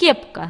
кепка.